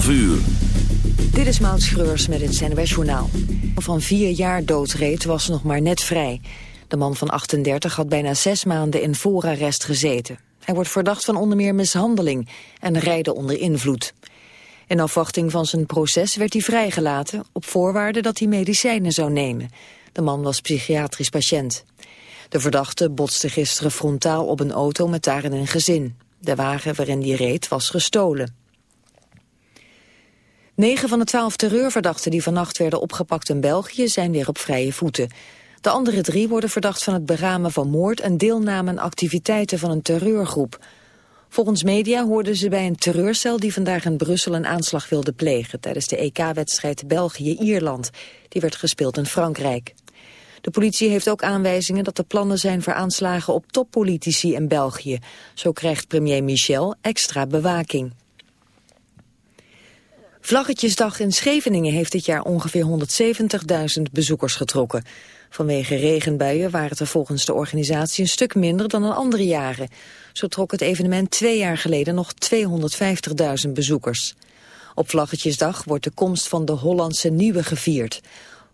12 uur. Dit is Maud Schreurs met het CNWS. Van vier jaar doodreed was nog maar net vrij. De man van 38 had bijna zes maanden in voorarrest gezeten. Hij wordt verdacht van onder meer mishandeling en rijden onder invloed. In afwachting van zijn proces werd hij vrijgelaten... op voorwaarde dat hij medicijnen zou nemen. De man was psychiatrisch patiënt. De verdachte botste gisteren frontaal op een auto met daarin een gezin. De wagen waarin hij reed was gestolen. Negen van de twaalf terreurverdachten die vannacht werden opgepakt in België zijn weer op vrije voeten. De andere drie worden verdacht van het beramen van moord en deelname aan activiteiten van een terreurgroep. Volgens media hoorden ze bij een terreurcel die vandaag in Brussel een aanslag wilde plegen tijdens de EK-wedstrijd België-Ierland. Die werd gespeeld in Frankrijk. De politie heeft ook aanwijzingen dat er plannen zijn voor aanslagen op toppolitici in België. Zo krijgt premier Michel extra bewaking. Vlaggetjesdag in Scheveningen heeft dit jaar ongeveer 170.000 bezoekers getrokken. Vanwege regenbuien waren het er volgens de organisatie een stuk minder dan in andere jaren. Zo trok het evenement twee jaar geleden nog 250.000 bezoekers. Op Vlaggetjesdag wordt de komst van de Hollandse Nieuwe gevierd.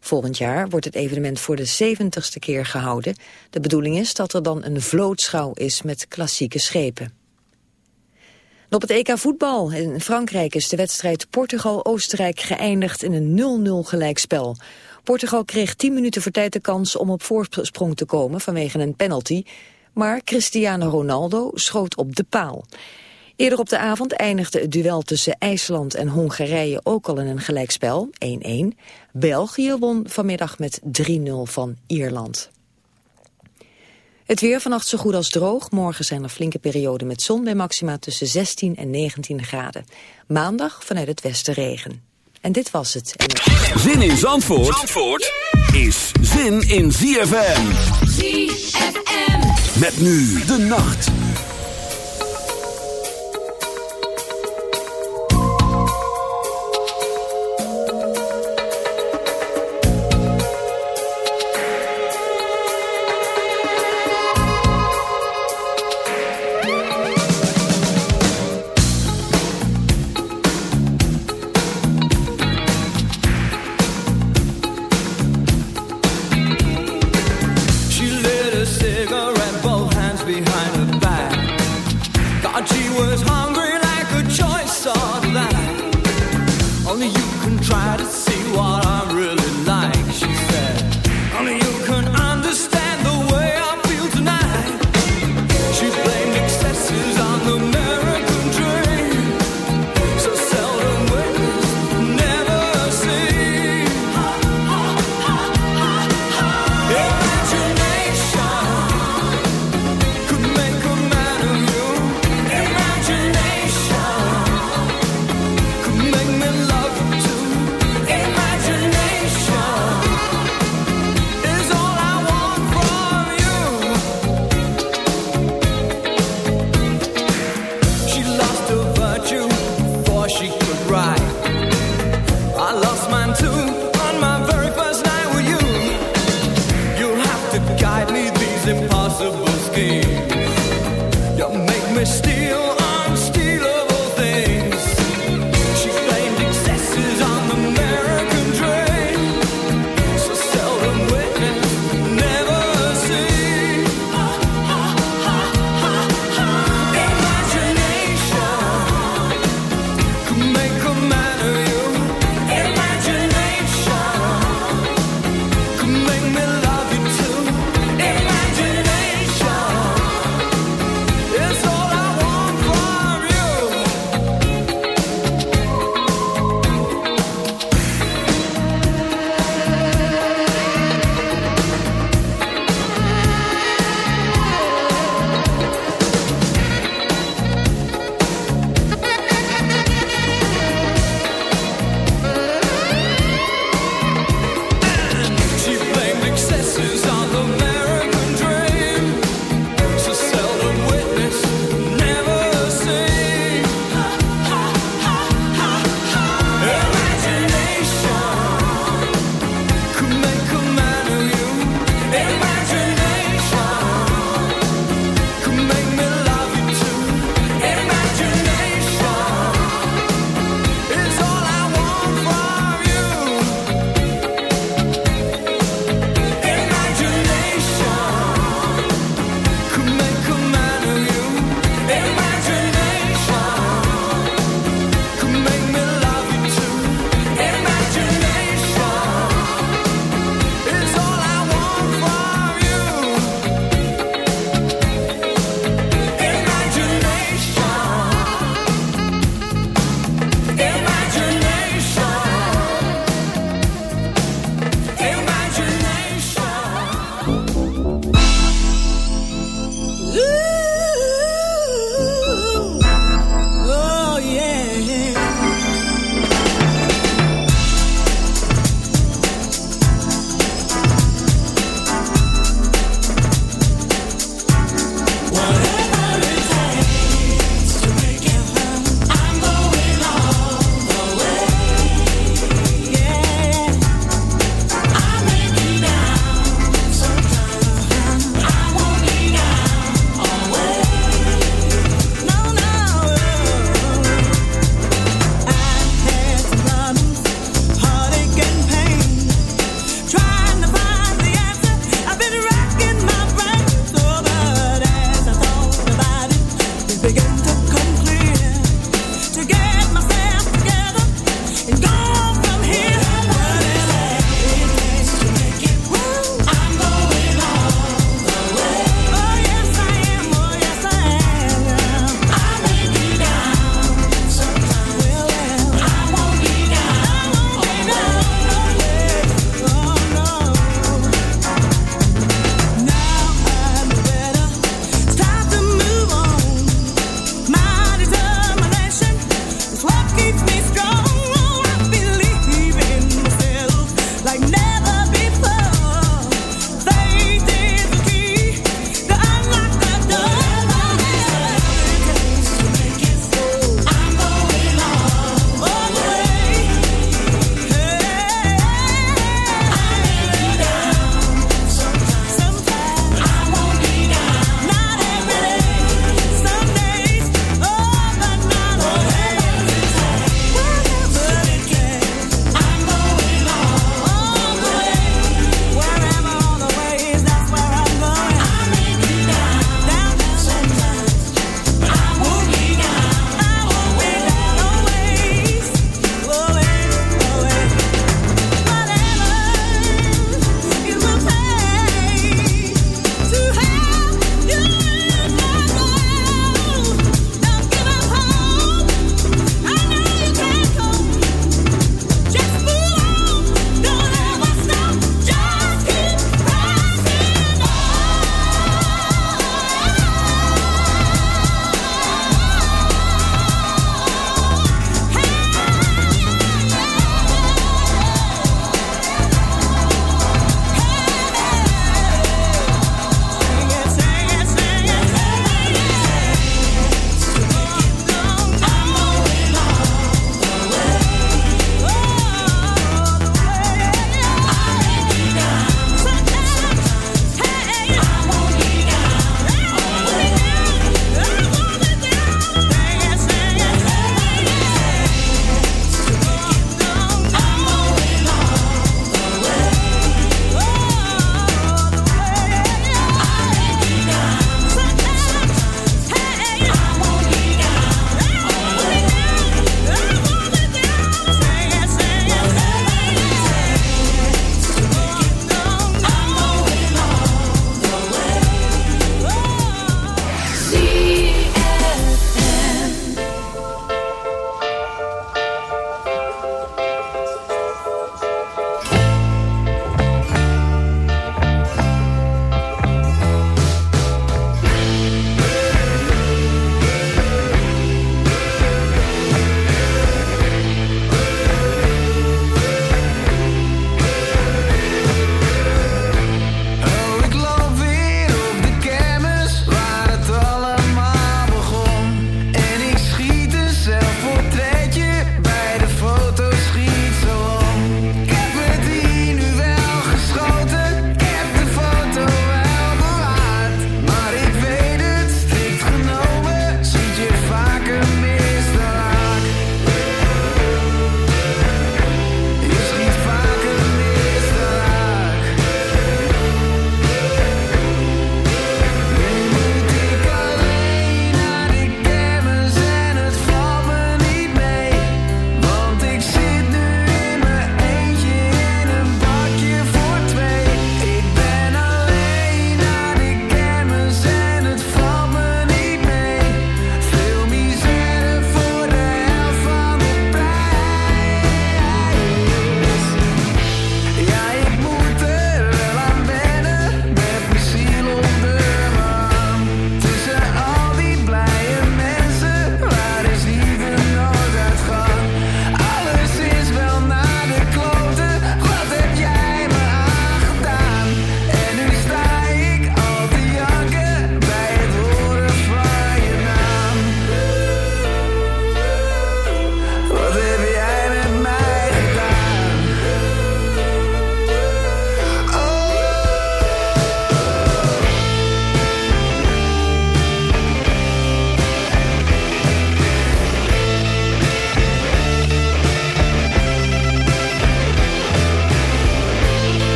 Volgend jaar wordt het evenement voor de 70ste keer gehouden. De bedoeling is dat er dan een vlootschouw is met klassieke schepen. Op het EK voetbal in Frankrijk is de wedstrijd Portugal-Oostenrijk geëindigd in een 0-0 gelijkspel. Portugal kreeg 10 minuten voor tijd de kans om op voorsprong te komen vanwege een penalty. Maar Cristiano Ronaldo schoot op de paal. Eerder op de avond eindigde het duel tussen IJsland en Hongarije ook al in een gelijkspel, 1-1. België won vanmiddag met 3-0 van Ierland. Het weer vannacht zo goed als droog. Morgen zijn er flinke perioden met zon bij maxima tussen 16 en 19 graden. Maandag vanuit het westen regen. En dit was het. Zin in Zandvoort, Zandvoort is zin in ZFM. ZFM. Met nu de nacht.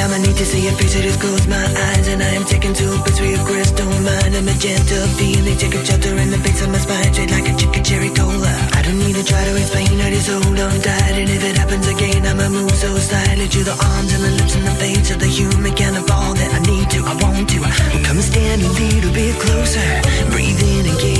time I need to see your face, It just close my eyes And I am taken to a picture of crystal mind A magenta feeling, take a shelter in the face of my spine Straight like a chicken cherry cola I don't need to try to explain, I just hold on tight And if it happens again, I'ma move so slightly To the arms and the lips and the face of the human kind of all that I need to, I want to Come and stand a little bit closer Breathe in again.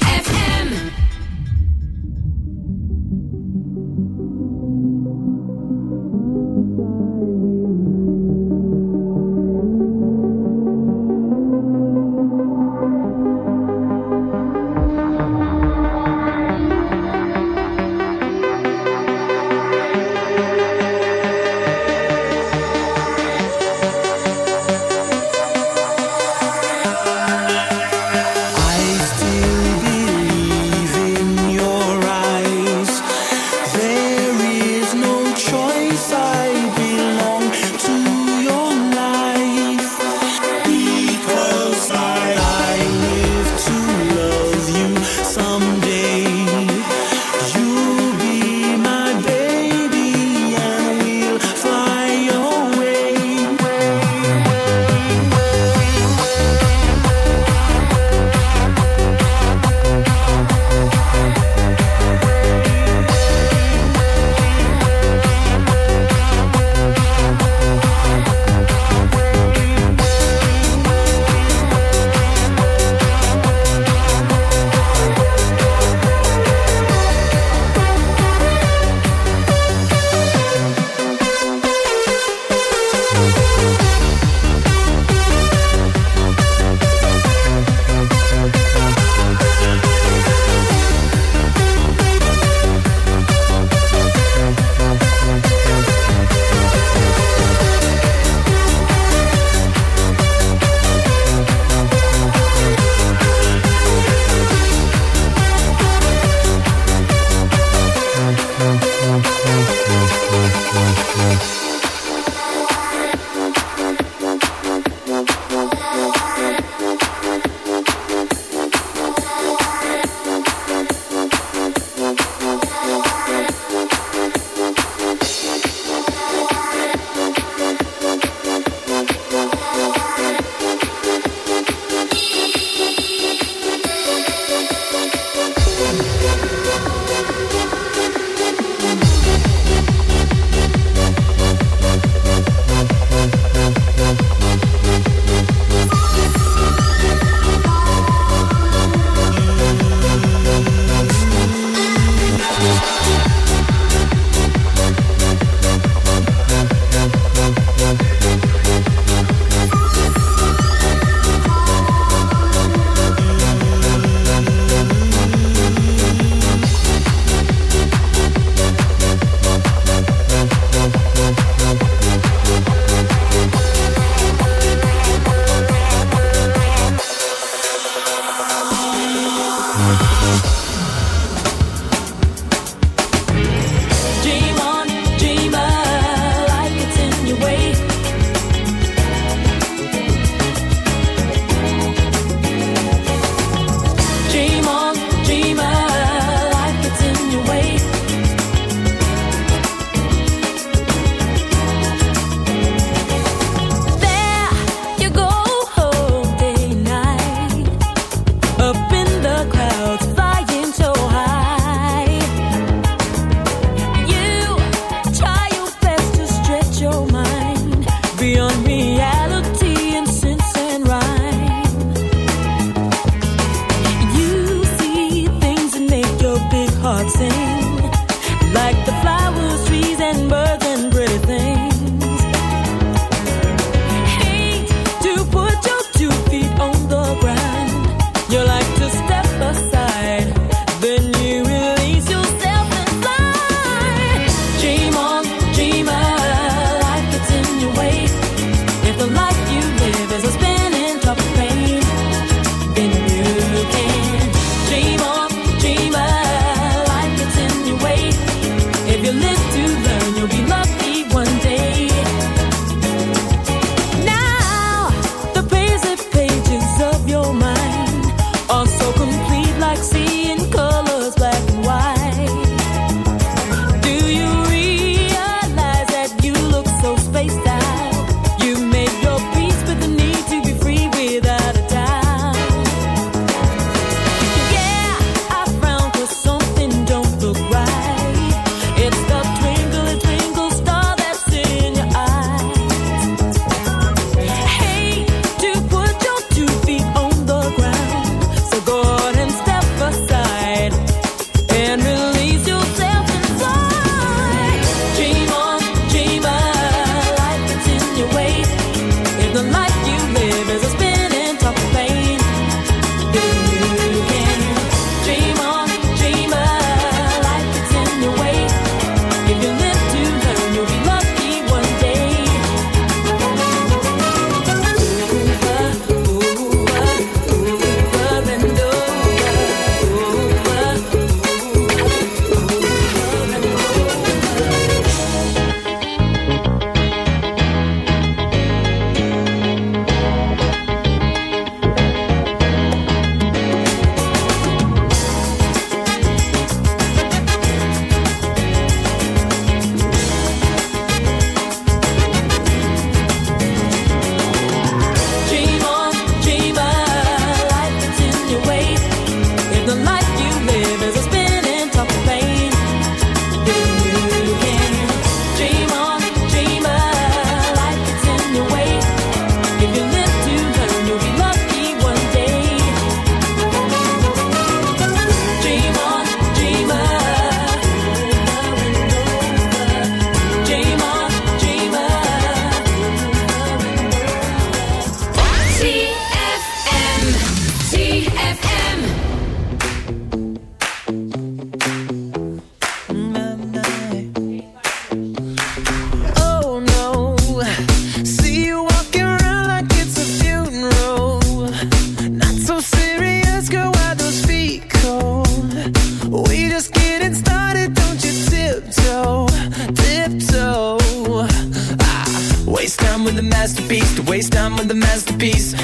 masterpiece. To waste time with the masterpiece.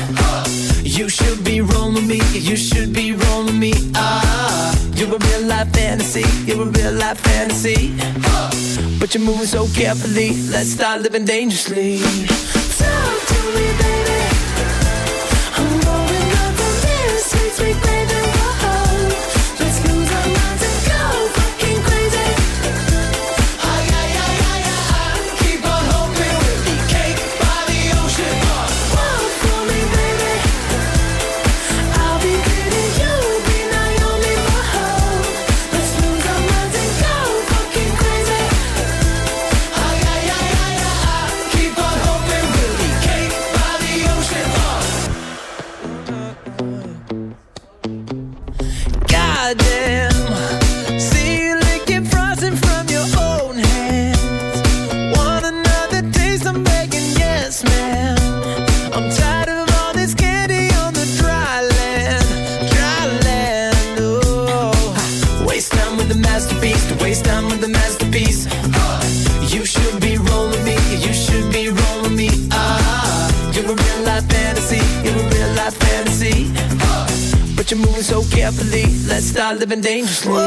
You should be rolling me. You should be rolling me Ah, You're a real life fantasy. You're a real life fantasy. But you're moving so carefully. Let's start living dangerously. Talk to me, baby. I'm rolling up the there Sweet, sweet baby. living dangerously.